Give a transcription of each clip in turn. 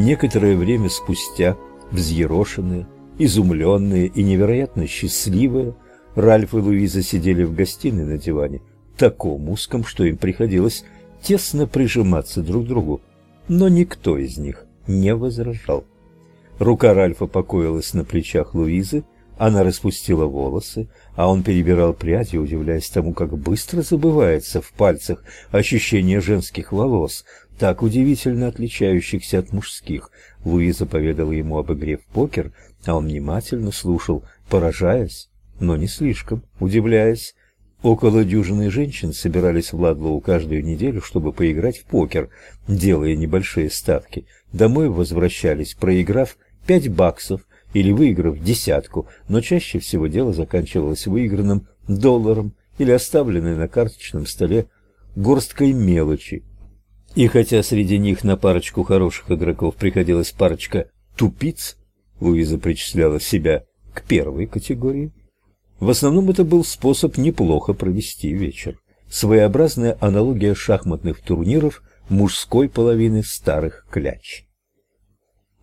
Некоторое время спустя, взъерошенные, изумленные и невероятно счастливые, Ральф и Луиза сидели в гостиной на диване, таком узком, что им приходилось тесно прижиматься друг к другу, но никто из них не возражал. Рука Ральфа покоилась на плечах Луизы, она распустила волосы, а он перебирал пряди, удивляясь тому, как быстро забывается в пальцах ощущение женских волос, так удивительно отличающихся от мужских. Луиза поведала ему об игре в покер, а он внимательно слушал, поражаясь, но не слишком удивляясь. Около дюжины женщин собирались в Ладлоу каждую неделю, чтобы поиграть в покер, делая небольшие ставки. Домой возвращались, проиграв пять баксов или выиграв десятку, но чаще всего дело заканчивалось выигранным долларом или оставленной на карточном столе горсткой мелочи. И хотя среди них на парочку хороших игроков приходилась парочка тупиц, Луиза причисляла себя к первой категории, в основном это был способ неплохо провести вечер. Своеобразная аналогия шахматных турниров мужской половины старых кляч.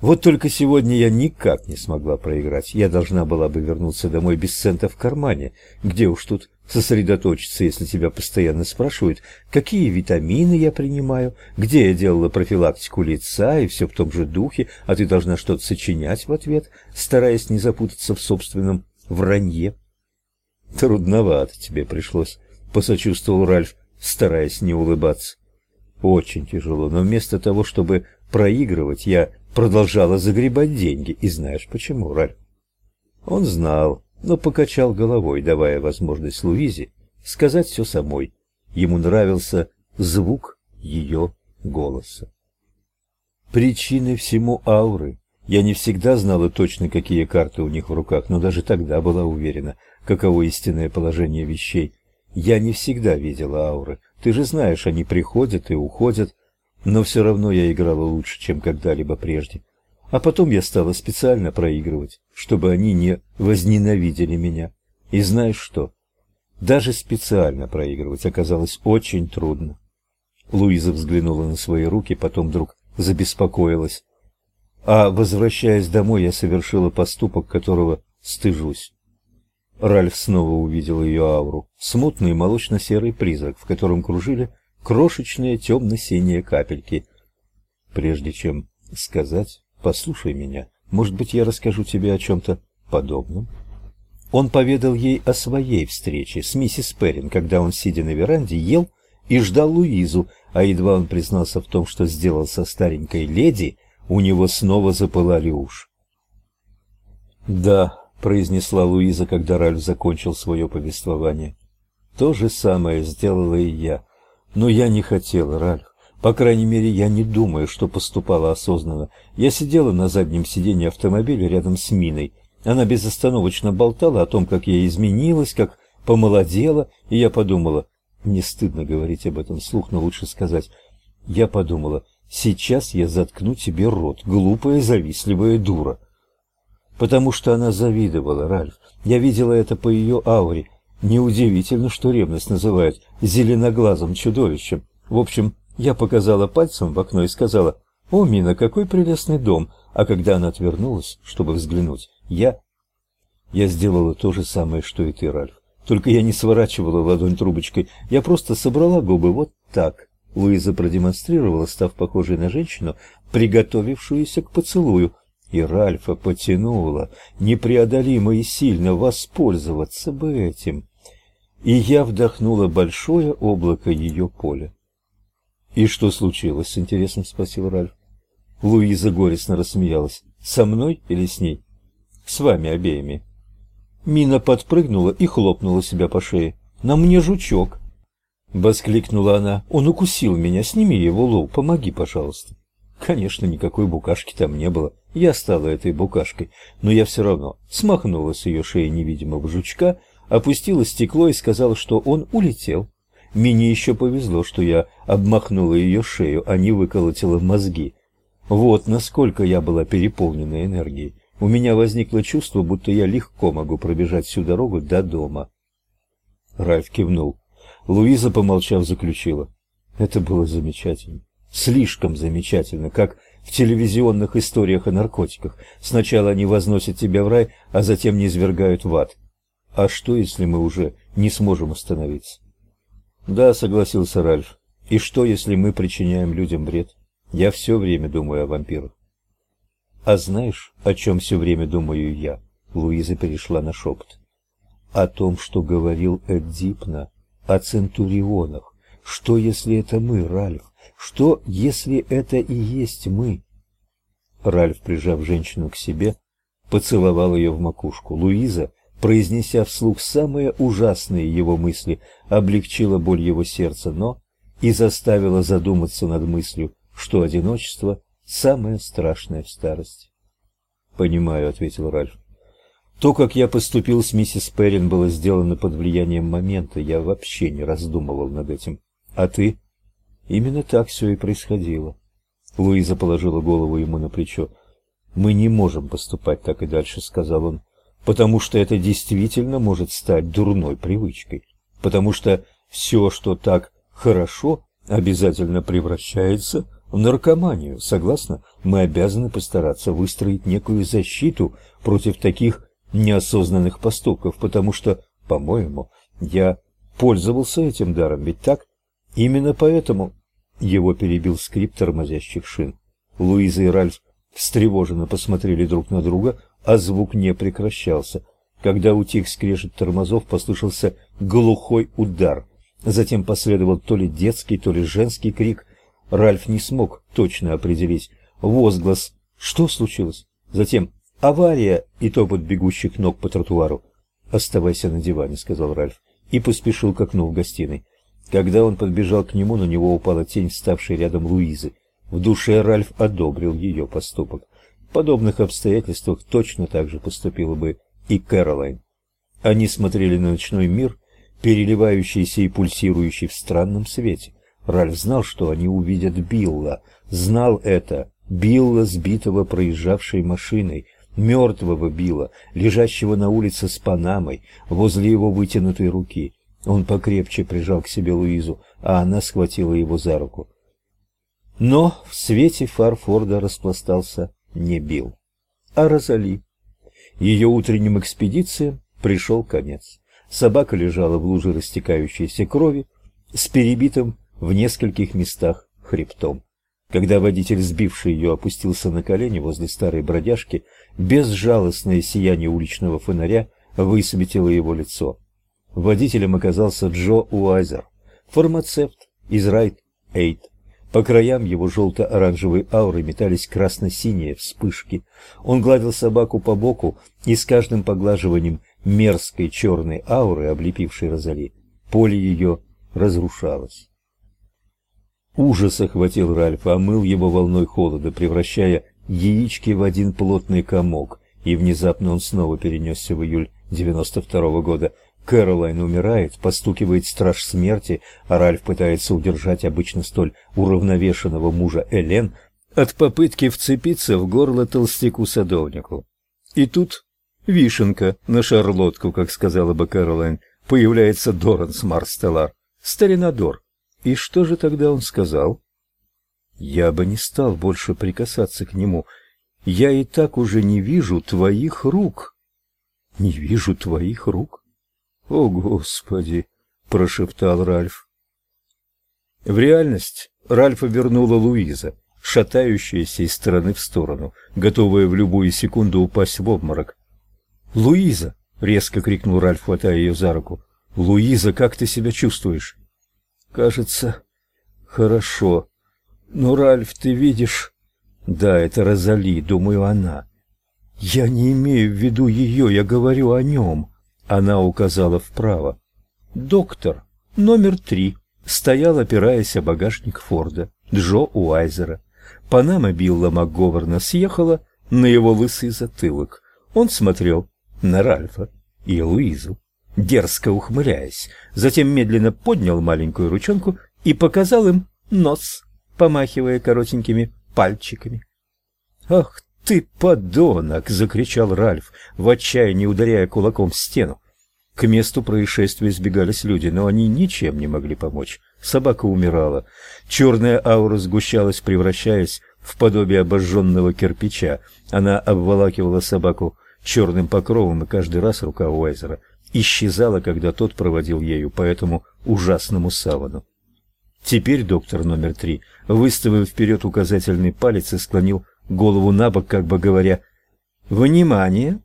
Вот только сегодня я никак не смогла проиграть. Я должна была бы вернуться домой без цента в кармане. Где уж тут сосредоточиться, если тебя постоянно спрашивают, какие витамины я принимаю, где я делала профилактику лица и все в том же духе, а ты должна что-то сочинять в ответ, стараясь не запутаться в собственном вранье. Трудновато тебе пришлось, посочувствовал Ральф, стараясь не улыбаться. Очень тяжело, но вместо того, чтобы проигрывать, я продолжала загребать деньги. И знаешь почему, Ральф? Он знал, но покачал головой, давая возможность Луизе сказать все самой. Ему нравился звук ее голоса. Причины всему ауры. Я не всегда знала точно, какие карты у них в руках, но даже тогда была уверена, каково истинное положение вещей. Я не всегда видела ауры. Ты же знаешь, они приходят и уходят, но все равно я играла лучше, чем когда-либо прежде. А потом я стала специально проигрывать, чтобы они не возненавидели меня. И знаешь что? Даже специально проигрывать оказалось очень трудно. Луиза взглянула на свои руки, потом вдруг забеспокоилась. А возвращаясь домой, я совершила поступок, которого стыжусь. Ральф снова увидел ее ауру, смутный молочно-серый призрак, в котором кружили крошечные темно-синие капельки. Прежде чем сказать, послушай меня, может быть, я расскажу тебе о чем-то подобном. Он поведал ей о своей встрече с миссис Перрин, когда он, сидя на веранде, ел и ждал Луизу, а едва он признался в том, что сделал со старенькой леди, у него снова запылали уши. «Да», — произнесла Луиза, когда Ральф закончил свое повествование, — «то же самое сделала и я. Но я не хотела, Ральф. По крайней мере, я не думаю, что поступала осознанно. Я сидела на заднем сиденье автомобиля рядом с Миной. Она безостановочно болтала о том, как я изменилась, как помолодела, и я подумала, не стыдно говорить об этом вслух, но лучше сказать, я подумала, сейчас я заткну тебе рот, глупая, завистливая дура. Потому что она завидовала, Ральф. Я видела это по ее ауре. Неудивительно, что ревность называют зеленоглазым чудовищем. В общем, я показала пальцем в окно и сказала: "О, Мина, какой прелестный дом". А когда она отвернулась, чтобы взглянуть, я я сделала то же самое, что и ты, Ральф. Только я не сворачивала ладонь трубочкой. Я просто собрала губы вот так. Луиза продемонстрировала, став похожей на женщину, приготовившуюся к поцелую, и Ральфа потянула непреодолимо и сильно воспользоваться бы этим и я вдохнула большое облако ее поля. «И что случилось?» — с интересом спросил Ральф. Луиза горестно рассмеялась. «Со мной или с ней?» «С вами обеими». Мина подпрыгнула и хлопнула себя по шее. «На мне жучок!» Воскликнула она. «Он укусил меня. Сними его, Лу. Помоги, пожалуйста». Конечно, никакой букашки там не было. Я стала этой букашкой, но я все равно смахнула с ее шеи невидимого жучка опустила стекло и сказала, что он улетел. Мне еще повезло, что я обмахнула ее шею, а не выколотила мозги. Вот насколько я была переполнена энергией. У меня возникло чувство, будто я легко могу пробежать всю дорогу до дома. Ральф кивнул. Луиза, помолчав, заключила. Это было замечательно. Слишком замечательно, как в телевизионных историях о наркотиках. Сначала они возносят тебя в рай, а затем низвергают в ад. А что, если мы уже не сможем остановиться? Да, согласился Ральф. И что, если мы причиняем людям вред? Я все время думаю о вампирах. А знаешь, о чем все время думаю я? Луиза перешла на шепот. О том, что говорил Эдипна, о центурионах. Что, если это мы, Ральф? Что, если это и есть мы? Ральф, прижав женщину к себе, поцеловал ее в макушку. Луиза, произнеся вслух самые ужасные его мысли, облегчила боль его сердца, но и заставила задуматься над мыслью, что одиночество самое страшное в старости. «Понимаю», — ответил Ральф. «То, как я поступил с миссис Перрин, было сделано под влиянием момента. Я вообще не раздумывал над этим. А ты?» «Именно так все и происходило». Луиза положила голову ему на плечо. «Мы не можем поступать так и дальше», — сказал он, «потому что это действительно может стать дурной привычкой, потому что все, что так хорошо, обязательно превращается в наркоманию. Согласно, мы обязаны постараться выстроить некую защиту против таких неосознанных поступков, потому что, по-моему, я пользовался этим даром, ведь так? Именно поэтому его перебил скрип тормозящих шин. Луиза и Ральф встревоженно посмотрели друг на друга, а звук не прекращался. Когда утих скрежет тормозов, послышался глухой удар. Затем последовал то ли детский, то ли женский крик. Ральф не смог точно определить. Возглас «Что случилось?» Затем «Авария!» и топот бегущих ног по тротуару. «Оставайся на диване», — сказал Ральф, и поспешил к окну в гостиной. Когда он подбежал к нему, на него упала тень вставшей рядом Луизы. В душе Ральф одобрил ее поступок. Подобных обстоятельствах точно так же поступила бы и Кэролайн. Они смотрели на ночной мир, переливающийся и пульсирующий в странном свете. Ральф знал, что они увидят Билла, знал это, Билла, сбитого проезжавшей машиной, мертвого Билла, лежащего на улице с панамой возле его вытянутой руки. Он покрепче прижал к себе Луизу, а она схватила его за руку. Но в свете фар Форда распластался не Билл, а Розали. Ее утренним экспедициям пришел конец. Собака лежала в луже растекающейся крови с перебитым в нескольких местах хребтом. Когда водитель, сбивший ее, опустился на колени возле старой бродяжки, безжалостное сияние уличного фонаря высветило его лицо. Водителем оказался Джо Уайзер, фармацевт из Райт-Эйд. По краям его желто-оранжевой ауры метались красно-синие вспышки. Он гладил собаку по боку, и с каждым поглаживанием мерзкой черной ауры, облепившей Розали, поле ее разрушалось. Ужас охватил Ральфа, омыл его волной холода, превращая яички в один плотный комок, и внезапно он снова перенесся в июль девяносто второго года, Кэролайн умирает, постукивает страж смерти, а Ральф пытается удержать обычно столь уравновешенного мужа Элен от попытки вцепиться в горло толстяку-садовнику. И тут вишенка на шарлотку, как сказала бы Кэролайн, появляется Доранс Марстеллар, старина Дор. И что же тогда он сказал? «Я бы не стал больше прикасаться к нему. Я и так уже не вижу твоих рук». «Не вижу твоих рук?» «О, Господи!» — прошептал Ральф. В реальность Ральфа вернула Луиза, шатающаяся из стороны в сторону, готовая в любую секунду упасть в обморок. «Луиза!» — резко крикнул Ральф, хватая ее за руку. «Луиза, как ты себя чувствуешь?» «Кажется, хорошо. Но, Ральф, ты видишь...» «Да, это Розали, думаю, она». «Я не имею в виду ее, я говорю о нем». Она указала вправо. Доктор, номер три, стоял, опираясь о багажник Форда, Джо Уайзера. Панама Билла МакГоверна съехала на его лысый затылок. Он смотрел на Ральфа и Луизу, дерзко ухмыляясь, затем медленно поднял маленькую ручонку и показал им нос, помахивая коротенькими пальчиками. «Ах ты подонок!» — закричал Ральф, в отчаянии ударяя кулаком в стену. К месту происшествия сбегались люди, но они ничем не могли помочь. Собака умирала. Черная аура сгущалась, превращаясь в подобие обожженного кирпича. Она обволакивала собаку черным покровом, и каждый раз рука Уайзера исчезала, когда тот проводил ею по этому ужасному савану. Теперь доктор номер три, выставив вперед указательный палец склонил голову на бок, как бы говоря «Внимание!».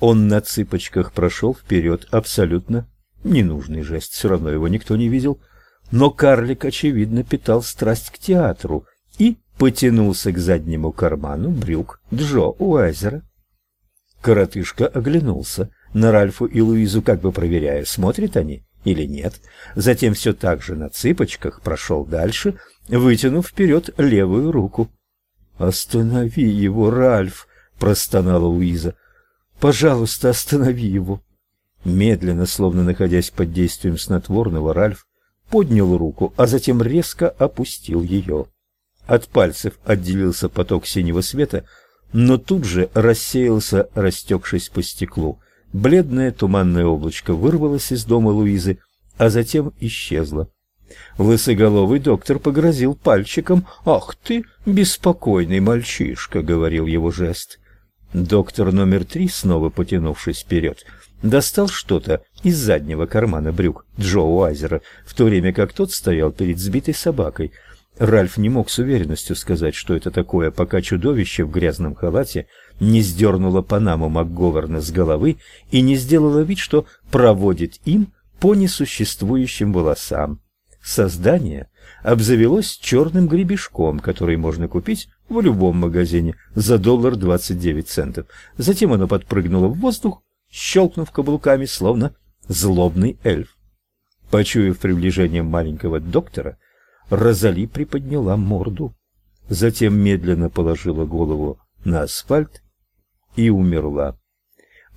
Он на цыпочках прошел вперед, абсолютно ненужный жест, все равно его никто не видел, но карлик, очевидно, питал страсть к театру и потянулся к заднему карману брюк Джо Уайзера. Коротышка оглянулся на Ральфу и Луизу, как бы проверяя, смотрят они или нет. Затем все так же на цыпочках прошел дальше, вытянув вперед левую руку. «Останови его, Ральф!» — простонала Луиза. «Пожалуйста, останови его!» Медленно, словно находясь под действием снотворного, Ральф поднял руку, а затем резко опустил ее. От пальцев отделился поток синего света, но тут же рассеялся, растекшись по стеклу. Бледное туманное облачко вырвалось из дома Луизы, а затем исчезло. Лысоголовый доктор погрозил пальчиком. «Ах ты, беспокойный мальчишка!» — говорил его жест. Доктор номер три, снова потянувшись вперед, достал что-то из заднего кармана брюк Джо Уайзера, в то время как тот стоял перед сбитой собакой — Ральф не мог с уверенностью сказать, что это такое, пока чудовище в грязном халате не сдернуло Панаму МакГоверна с головы и не сделало вид, что проводит им по несуществующим волосам. Создание обзавелось черным гребешком, который можно купить в любом магазине за доллар двадцать девять центов. Затем оно подпрыгнуло в воздух, щелкнув каблуками, словно злобный эльф. Почуяв приближение маленького доктора, Розали приподняла морду, затем медленно положила голову на асфальт и умерла.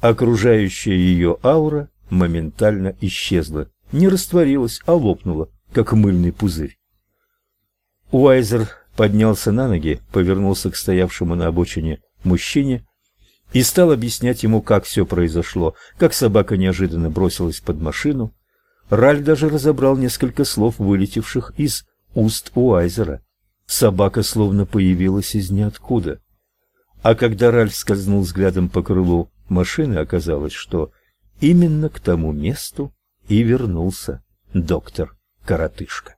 Окружающая ее аура моментально исчезла, не растворилась, а лопнула, как мыльный пузырь. Уайзер поднялся на ноги, повернулся к стоявшему на обочине мужчине и стал объяснять ему, как все произошло, как собака неожиданно бросилась под машину. Раль даже разобрал несколько слов, вылетевших из уст Уайзера. Собака словно появилась из ниоткуда. А когда Ральф скользнул взглядом по крылу машины, оказалось, что именно к тому месту и вернулся доктор Коротышка.